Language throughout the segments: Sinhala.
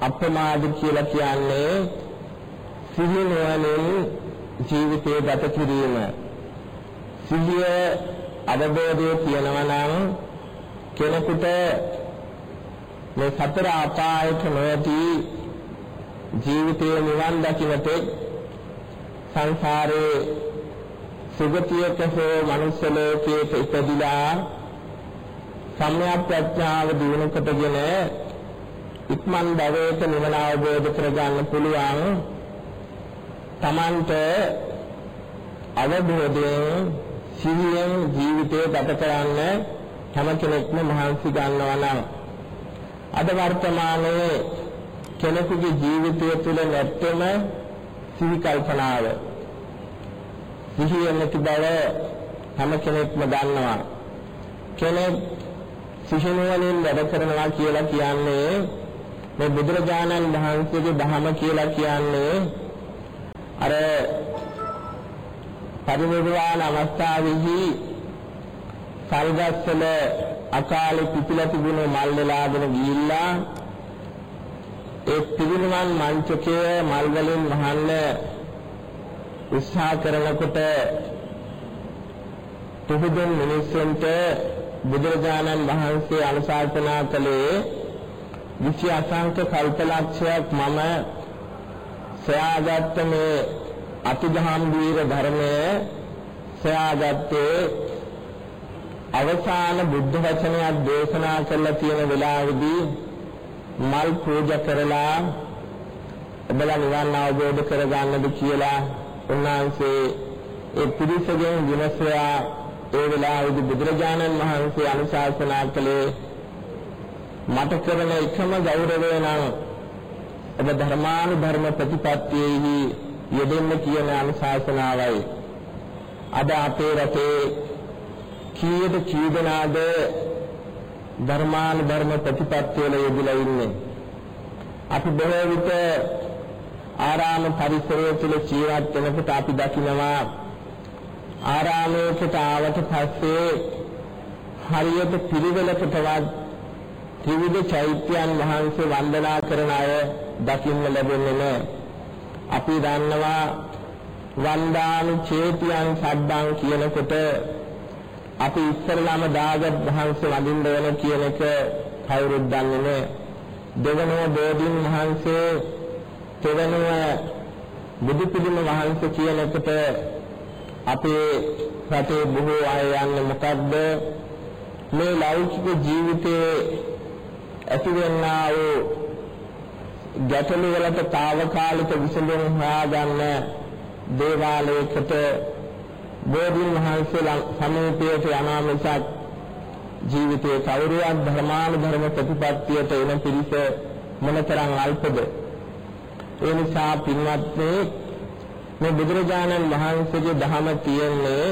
අප්‍රමාද කියලා කියන්නේ සිහිය නොවනින් ජීවිතය ගත කිරීම. සිහිය අවබෝධය කියනවා නම් කෙනෙකුට මේ සතර අපායට නොයති ජීවිතයේ නිවන් දකින්නට සංසාරේ සුගතියක හෝ මනුෂ්‍ය ලෝකයේ ඉපදිලා සම්‍යක් ප්‍රඥාව දිනු කොටගෙන ඉක්මන් භවයට නිවන අවබෝධ කරගන්න පුළුවන්. තමන්ට අවබෝධයෙන් සිහියෙන් ජීවිතය ගත කරන්න හැම කෙනෙක්ම මහන්සි ගන්නවා නම් අද වර්තමානයේ කෙනෙකුගේ ජීවිතය තුළ නැත්තම සිහි කල්පනාව සිහිය නැති බව හැම කෙනෙක්ම දන්නවා. කෙනෙක් සිහිනුවණින් වැඩ කරනවා කියලා කියන්නේ මේ බුදුරජාණන් වහන්සේගේ ධහම කියලා කියන්නේ අර පරිනිර්වාණ අවස්ථාවේදී සල්ගස්වල අකාලේ පිපිලා තිබුණු මල් වෙලාගෙන ගිහිල්ලා ඒ පිරිනිවන් මංචකයේ මල් වලින් වහන්න උත්සාහ කරනකොට තුහුදුන් මිනිස්සුන්ට බුදුරජාණන් වහන්සේ අනුශාසනා කළේ විචි අසංක කල්පලක්ෂයක් මම සොයාගත්ත මේ අතිගහම්බීර ධර්මය සොයාගත්තේ අවසාන බුද්ධ වචනයක් දේශනා කරලා තියෙන වෙලාවේදී මල් පූජා කරලා ඔබලා නිවන් අවබෝධ කරගන්නද කියලා උන්වහන්සේ ඒ පිරිසගෙන් විමසලා ඒ වෙලාවේදී බුදුරජාණන් වහන්සේ අනුශාසනා කළේ මට කරන එකම ගෞරවය නම් ඔබ ධර්මානුධර්ම ප්‍රතිපත්තියෙහි යෙදෙන්න කියන අනුශාසනාවයි. අද අපේ රටේ කීයද කී දෙනාද ධර්මානුධර්ම ප්‍රතිපත්ති වල යෙදලා ඉන්නේ? අපි බොහෝ විට ආරාම පරිසරය තුළ ජීවත් වෙනකොට අපි දකිනවා ආරාමයකට ආවට පස්සේ හරියට පිළිවෙලකටවත් ත්‍රිවිධ චෛත්‍යයන් වහන්සේ වන්දනා කරන අය දකින්න ලැබෙන්නේ නැහැ. අපි දන්නවා වන්දානු චේතියන් සබ්බං කියනකොට අපි ඉස්සරලාම දාගත් වහන්සේ වඳින්න වෙන කියන එක කවුරුත් දන්නේ නැහැ. දෙවනුව බෝධීන් වහන්සේ තෙවනුව බුදු පිළිම වහන්සේ කියන එකට අපේ රටේ බොහෝ අය යන්නේ මොකද්ද මේ ලෞකික ජීවිතයේ ඇතිවෙනා වූ ගැටලු වලට తాවකාලික විසඳුම් හොයාගන්න දේවාලයකට බෝධීන් වහන්සේලා සමීපයට යනා මිසක් ජීවිතයේ කවුරුවත් ධර්මානුධර්ම ප්‍රතිපත්තියට එන පිරිස මොනතරම් අල්පද? ඒ නිසා පින්වත්නි මේ බුදුරජාණන් වහන්සේගේ ධහම තියෙන්නේ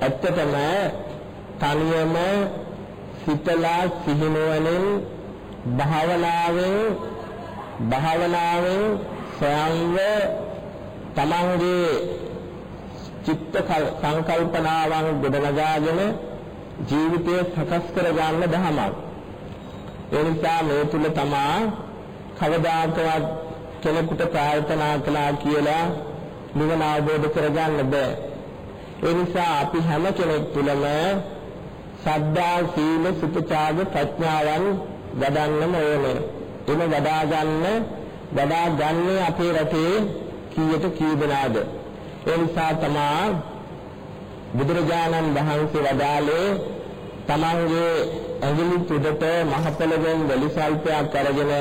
ඇත්තටම තනියම සිතලා සිහිනුවණින් භාවනාවෙන් භාවනාවෙන් ස්වයංව තමන්ගේ චිත්ත සංකල්පනාවන් ගොඩනගාගෙන ජීවිතය සකස් කරගන්න ධමයක්. ඒ නිසා මේ තුල තමා කවදාකවත් කෙනෙකුට ප්‍රාර්ථනා කළා කියලා නිවන අවබෝධ කරගන්න බෑ. ඒ නිසා අපි හැම කෙනෙක් තුළම සද්ධා සීල සුපචාග ප්‍රඥාවන් වඩන්නම ඕනේ. එම වඩා ගන්න වඩා ගන්නේ අපේ රටේ කීයට කී දෙනාද? ඒ නිසා තමා බුදුරජාණන් වහන්සේ වදාළේ තමන්ගේ ඇඟිලි තුඩට මහ පොළවෙන් වැලි සල්පයක් අරගෙන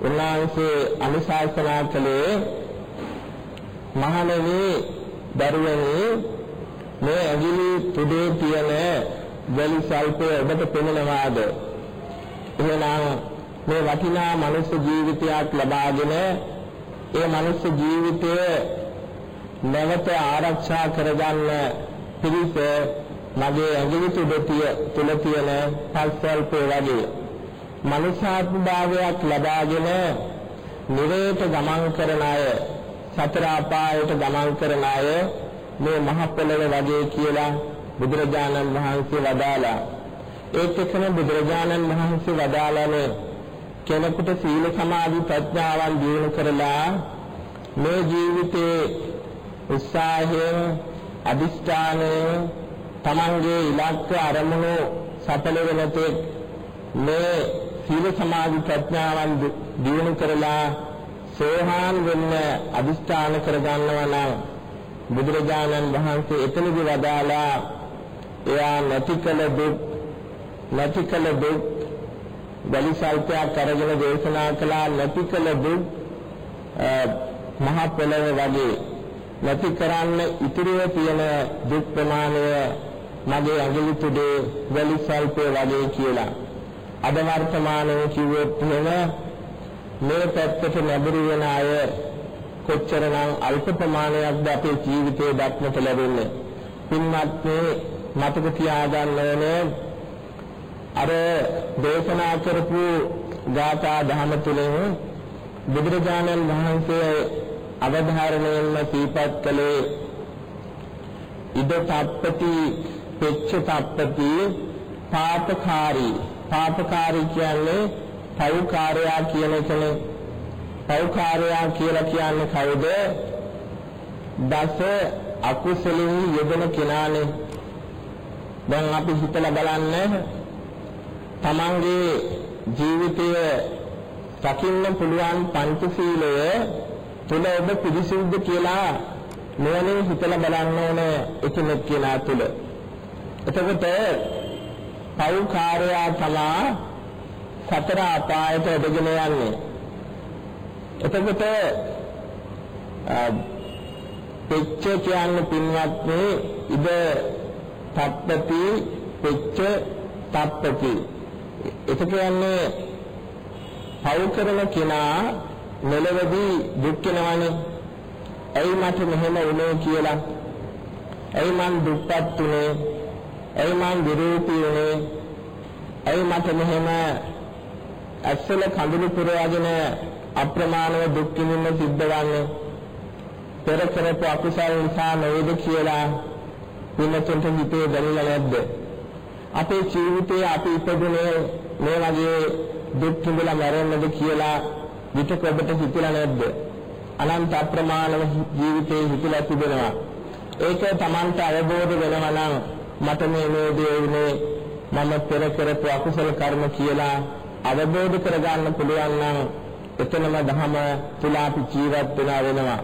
උන්වහන්සේ අනුශාසනා කළේ මහණෙනි දරුවනි මේ ඇඟිලි තුඩේ තියෙන වැලි සල්පය ඔබට පෙනෙනවාද? එහෙනම් මේ වටිනා මනුෂ්‍ය ජීවිතයක් ලබාගෙන ඒ මනුෂ්‍ය ජීවිතය නැවත ආරක්ෂා කරගන්න පිළිස මගේ ඇඟිලි තුඩ තුල තියෙන පස්වල්පේ වගේ මනුෂ්‍යාත්ම භාවයක් ලබාගෙන නිරේත ගමන් කරන අය සතර අපායට ගමන් කරන අය මේ මහ පොළව වගේ කියලා බුදුරජාණන් වහන්සේ වදාලා ඒත් එක්කම බුදුරජාණන් වහන්සේ වදාළනේ කෙනෙකුට සීල සමාධි ප්‍රඥාවන් දියුණු කරලා මේ ජීවිතේ උත්සාහයෙන් අදිෂ්ඨානයෙන් තමන්ගේ ඉලක්ක අරමුණු සඵල වෙන තෙක් මේ සීල සමාධි ප්‍රඥාවන් දියුණු කරලා සෝහාන් වෙන්න අදිෂ්ඨාන කරගන්නවා නම් බුදුරජාණන් වහන්සේ එතනදි වදාලා එයා නැති කළ දුක් නැති කළ දුක් බලි සල්පයක් අරගෙන දේශනා කළා නැති කළ දුක් මහ පොළව වගේ නැති කරන්න ඉතිරිව තියෙන දුක් ප්‍රමාණය මගේ ඇඟිලි තුඩේ වැලි සල්පය වගේ කියලා. අද වර්තමානයේ කිව්වොත් එහෙම මේ පැත්තට නැඹුරු වෙන අය කොච්චරනම් අල්ප ප්‍රමාණයක්ද අපේ ජීවිතේ දක්නට ලැබෙන්නේ. පින්වත්නි මතක තියාගන්න ඕනේ. අර දේශනා කරපු ගාථා දහම තුළින් බුදුරජාණන් වහන්සේ අවධාරණයෙන්ම සිහිපත් කළේ ඉද තප්පති පෙච්ච තප්පති පාපකාරී. පාපකාරී කියන්නේ පෞකාරයා කියන එකනේ. පෞකාරයා කියලා කියන්නේ කවුද? දස අකුසලින් යෙදෙන කෙනානේ. දැන් අපි හිතලා බලන්න තමන්ගේ ජීවිතය රකින්න පුළුවන් පංචශීලය තුල ඔබ පිරිසිදුද කියලා නුවණින් හිතලා බලන්න ඕන එකිනෙක කෙනා තුල. එතකොට පෞකාරයා තමා සතර අපායට ඇදගෙන යන්නේ. එතකොට පෙච්ච කියන්නේ පින්වත්නි ඉද තප්පති පෙච්ච තප්පති ඒක කියන්නේ පව් කරන කෙනා මෙලවදී දුක් වෙනවනේ. ඇයි මට මෙහෙම වුනේ කියලා. ඇයි මං දුක්පත් උනේ? ඇයි මං විරූපී උනේ? ඇයි මට මෙහෙම ඇස්සල කඳුළු පුරවාගෙන අප්‍රමාණව දුක් විඳින්න සිද්ධ වන්නේ? පෙර කරපු අකුසල නිසා නේද කියලා වෙනතුන්ට හිතේ දැනෙලා නැද්ද? අපේ ජීවිතයේ අපි ඉපදුනේ මේ වගේ දුක් විඳලා මැරෙන්නද කියලා විතක ඔබට හිතලා නැද්ද? අනන්ත අප්‍රමාණව ජීවිතේ හිතලා තිබෙනවා. ඒක Tamanta අවබෝධ වෙනවා නම් මට මේ මේ දේ වුණේ මම පෙර කරපු අකුසල කර්ම කියලා අවබෝධ කරගන්න පුළුවන් නම් එතනම ධම තුල අපි ජීවත් වෙනා වෙනවා.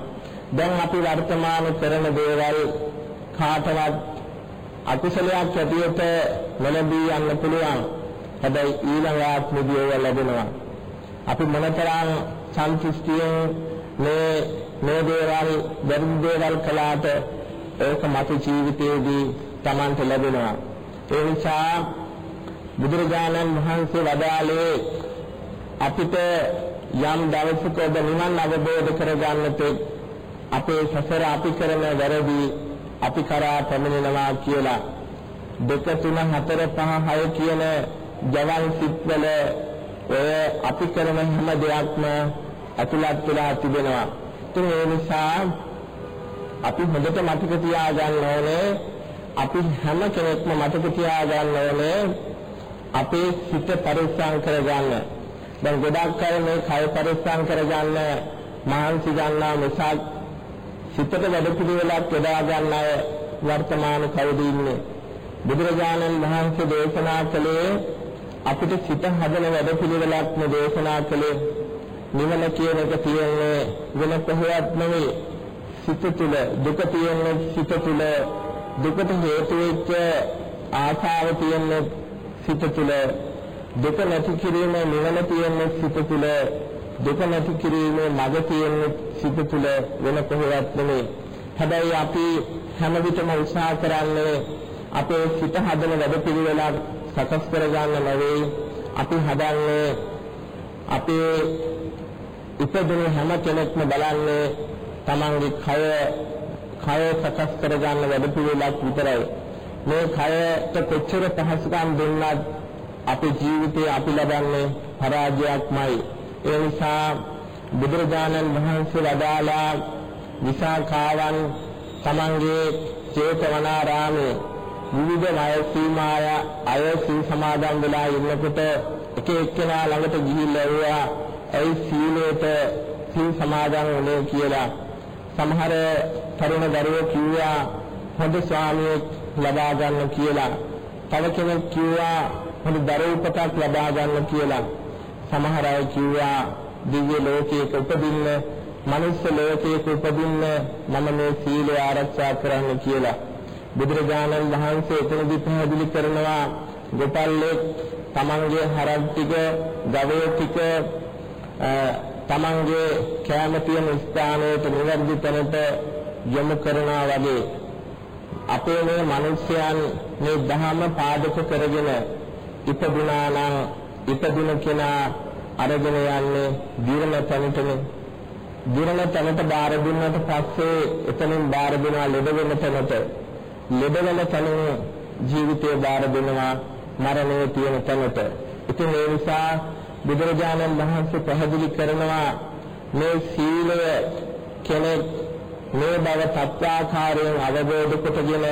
දැන් අපි වර්තමාන කරන දේවල් කාටවත් අකුසලයක් ඇටියට නොලැබී යන්න පුළුවන්. හැබැයි ඊළඟ ආත්මදී ඒවා ලැබෙනවා. අපි මොනතරම් සන්තුෂ්ටියෙන් මේ මේ දේවල් වැරදි දේවල් කළාට ඒක මත ජීවිතයේදී Tamanට ලැබෙනවා. ඒ නිසා බුදුරජාණන් වහන්සේ වදාළේ අපිට යම් දවසක ඔබ නිවන් අවබෝධ කරගන්නට අපේ සසර අපි කරන වැරදි අපි කරා පැමිණෙනවා කියලා දෙක තුන හතර පහ හය කියන ජවන් සිත්වල ඔය අපි කරන හැම දෙයක්ම ඇතුළත් වෙලා තිබෙනවා. ඉතින් ඒ නිසා අපි හොඳට මතක තියාගන්න ඕනේ අපි හැම කෙනෙක්ම මතක තියාගන්න ඕනේ අපේ සිත පරිස්සම් කරගන්න. දැන් ගොඩක් අය මේ කය පරිස්සම් කරගන්න මහන්සි ගන්නා මිසක් සිතට වැඩ පිළිවෙලක් යොදා ගන්න අය වර්තමාන කවුද ඉන්නේ? බුදුරජාණන් වහන්සේ දේශනා කළේ අපිට සිත හදන වැඩ පිළිවෙලක්ම දේශනා කළේ. නිවන කියන එක තියෙන්නේ වෙන කොහෙවත් නෙවෙයි සිත තුළ දුක තියෙන්නේ සිත තුළ. දුකට හේතු වෙච්ච ආශාව තියෙන්නේ සිත තුළ. දුක නැති කිරීම නිවන තියෙන්නේ සිත තුළ. දුක නැති කිරීමේ මඟ තියෙන්නේ සිත තුළ වෙන කොහෙවත් නෙවෙයි හැබැයි අපි හැම විටම උත්සාහ කරන්නේ අපේ සිත හදන වැඩ පිළිවෙලක් සකස් කරගන්න නෙවෙයි. අපි හදන්නේ අපේ ඉපදුණු හැම කෙනෙක්ම බලන්නේ තමන්ගේ කය කය සකස් කරගන්න වැඩ පිළිවෙලක් විතරයි. මේ කයට කොච්චර පහසුකම් දුන්නත් අපේ ජීවිතේ අපි ලබන්නේ පරාජයක්මයි. ඒ නිසා බුදුරජාණන් වහන්සේ වදාලා විසාකාවන් තමන්ගේ චේතවනාරාමේ විවිධ ණය සීමාය අය සී සමාදන් වෙලා ඉන්නකොට එක එක්කෙනා ළඟට ගිහිල්ලා ඇහුවා ඇයි සීලයට සීල් සමාදන් වුණේ කියලා. සමහර තරුණ දරුවෝ කිව්වා හොඳ ස්වාමියෙක් ලබා ගන්න කියලා. තව කෙනෙක් කිව්වා හොඳ දරුවපතක් ලබා ගන්න කියලා. සමහර අය කිව්වා දිව්‍ය ලෝකයක උපදින්න, මනුස්ස ලෝකයක උපදින්න මම මේ සීලය ආරක්ෂා කරන්න කියලා. බුදුරජාණන් වහන්සේ එතනදී පැහැදිලි කරනවා ගොපල්ලෙක් තමන්ගේ හරක් ටික, ගවය ටික තමන්ගේ කැම තියෙන ස්ථානයට නිවැරදි තැනට යොමු කරනවා වගේ අපේ මේ මිනිස්යන් මේ ධහම පාදක කරගෙන ඉපදුනා නම් ඉපදුන කෙනා අරගෙන යන්නේ දිරණ තැනටනේ. දිරණ තැනට බාර දුන්නාට පස්සේ එතනින් බාර දෙනවා ලෙඩ වෙන තැනට. ලෙඩ වෙන තැනින් ජීවිතේ බාර දෙනවා මරණය තියෙන තැනට. ඉතින් ඒ නිසා බුදුරජාණන් වහන්සේ පැහැදිලි කරනවා මේ සීලය කෙනෙක් මේ බව සත්‍යාකාරයෙන් අවබෝධ කොටගෙන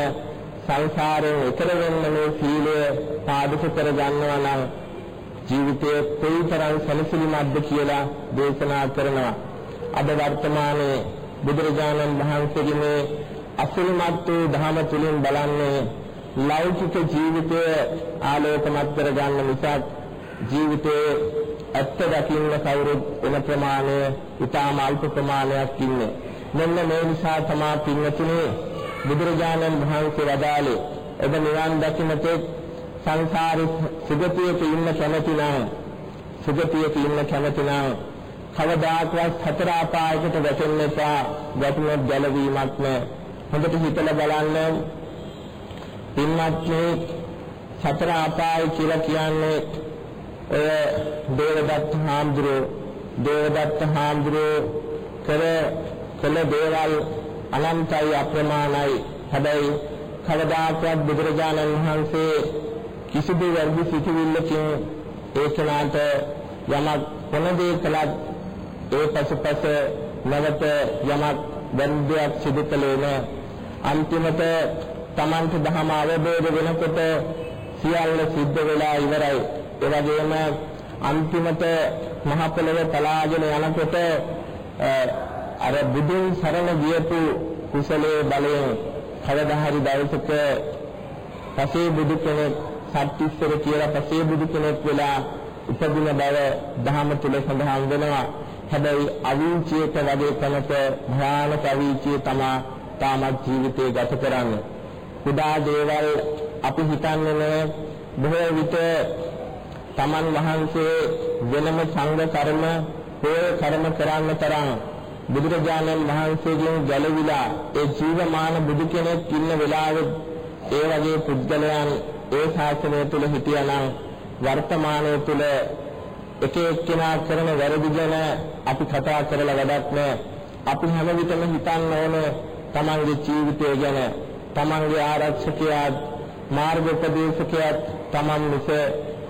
සංසාරයෙන් ඈතර වෙන්න මේ සීලය පාදක කර ගන්නවා නම් ජීවිතයේ කොයිතරම් සැලසිලිමත්ද කියලා දේශනා කරනවා. අද වර්තමානයේ බුදුරජාණන් වහන්සේගේ මේ අසිරිමත් වූ ධහම තුලින් බලන්නේ ලෞකික ජීවිතය ආලෝකමත් කර ගන්න මිසක් ජීවිතයේ ඇත්ත දකින්න කවුරුත් වෙන ප්‍රමාණය ඉතාම අල්ප ප්‍රමාණයක් ඉන්නේ. මෙන්න මේ නිසා තමා පින්නතුනේ බුදුරජාණන් වහන්සේ වදාළේ ඔබ නිවන් දකින්නතේ සංසාරේ සුගතියක ඉන්න කැමති නම් සුගතියක ඉන්න කැමති නම් කවදාකවත් සතර අපායකට වැටෙන්න එපා. වැටුනොත් ගැලවීමක් නැහැ හොඳට හිතලා බලන්න. පින්වත්නි සතර අපාය කියලා කියන්නේ ඔය දේවදත්ත හාමුදුරුවෝ දේවදත්ත හාමුදුරුවෝ කර කළ දේවල් අනන්තයි අප්‍රමාණයි. හැබැයි කවදාකවත් බුදුරජාණන් වහන්සේ කිසිදු වර්ග සිටිවිල්ලකින් ඒ කෙනාට යමක් මොන දේ කළත් ඒ පසුපස නැවත යමක් වැරද්දක් සිදු කළේ නැහැ අන්තිමට Tamante දහම අවබෝධ වෙනකොට සියල්ල සිද්ධ වෙලා ඉවරයි. ඒ වගේම අන්තිමට මහ පොළව පලාගෙන යනකොට අර බුදුන් සරණ ගියපු කුසලයේ බලයෙන් කවදා හරි දවසක පසේ බුදු කෙනෙක් සත්‍තිස්සර කියලා පසේ බුදු කෙනෙක් වෙලා උපදින බව දහම තුල සඳහන් වෙනවා. හැබැයි අවීචියට වගේ තැනක භයානක අවීචිය තමා තාමත් ජීවිතේ ගත කරන්නේ. කුඩා දේවල් අපි හිතන්නේ නෑ බොහෝ විට තමන් වහන්සේ වෙනම සංඝ කර්ම හෝ කර්ම කරන්න තරම් බුදුරජාණන් වහන්සේගෙන් ගැලවිලා ඒ ජීවමාන බුදු කෙනෙක් ඉන්න වෙලාවෙ ඒ වගේ පුද්ගලයන් ඒ ශාසනය තුල හිටියානම් වර්තමානයේ තුල එක එක්කෙනා කරන වැරදි ගැන අපි කතා කරලා වැඩක් නැහැ. අපි හැම විටම හිතන්න ඕනේ තමන්ගේ ජීවිතය ගැන, තමන්ගේ ආරක්ෂකයා, මාර්ග උපදේශකයා තමන් මිස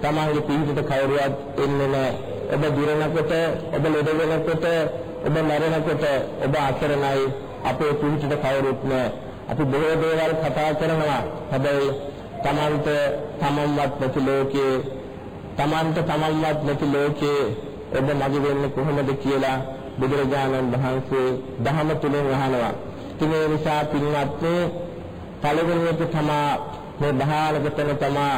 තමන්ගේ පිහිටට කවුරුවත් එන්නේ නැහැ. ඔබ දිරනකොට, ඔබ ලෙඩ වෙනකොට, ඔබ මැරෙනකොට ඔබ අතරණයි අපේ පිහිටට කවුරුත් නැහැ. අපි බොහෝ දේවල් කතා කරනවා. හැබැයි තමන්ට තමන්වත් නැති ලෝකයේ තමන්ට තමන්වත් නැති ලෝකයේ ඔබ මගේ වෙන්නේ කොහොමද කියලා බුදුරජාණන් වහන්සේ දහම තුලින් අහනවා. ඉතින් ඒ නිසා පින්වත්නි පළවෙනියට තමා මේ බහාලක තැන තමා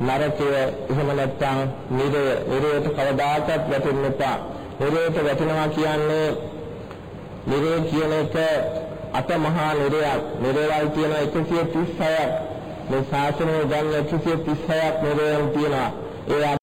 නරකය එහෙම නැත්නම් නිරය නිරයට කවදාකවත් වැටෙන්න එපා. නිරයට වැටෙනවා කියන්නේ නිරය කියන එක අතමහා නිරයක්. නිරවල් තියෙන 136ක්. මේ ශාසනය ගන්න 136ක් නිරයන් තියෙනවා. ඒ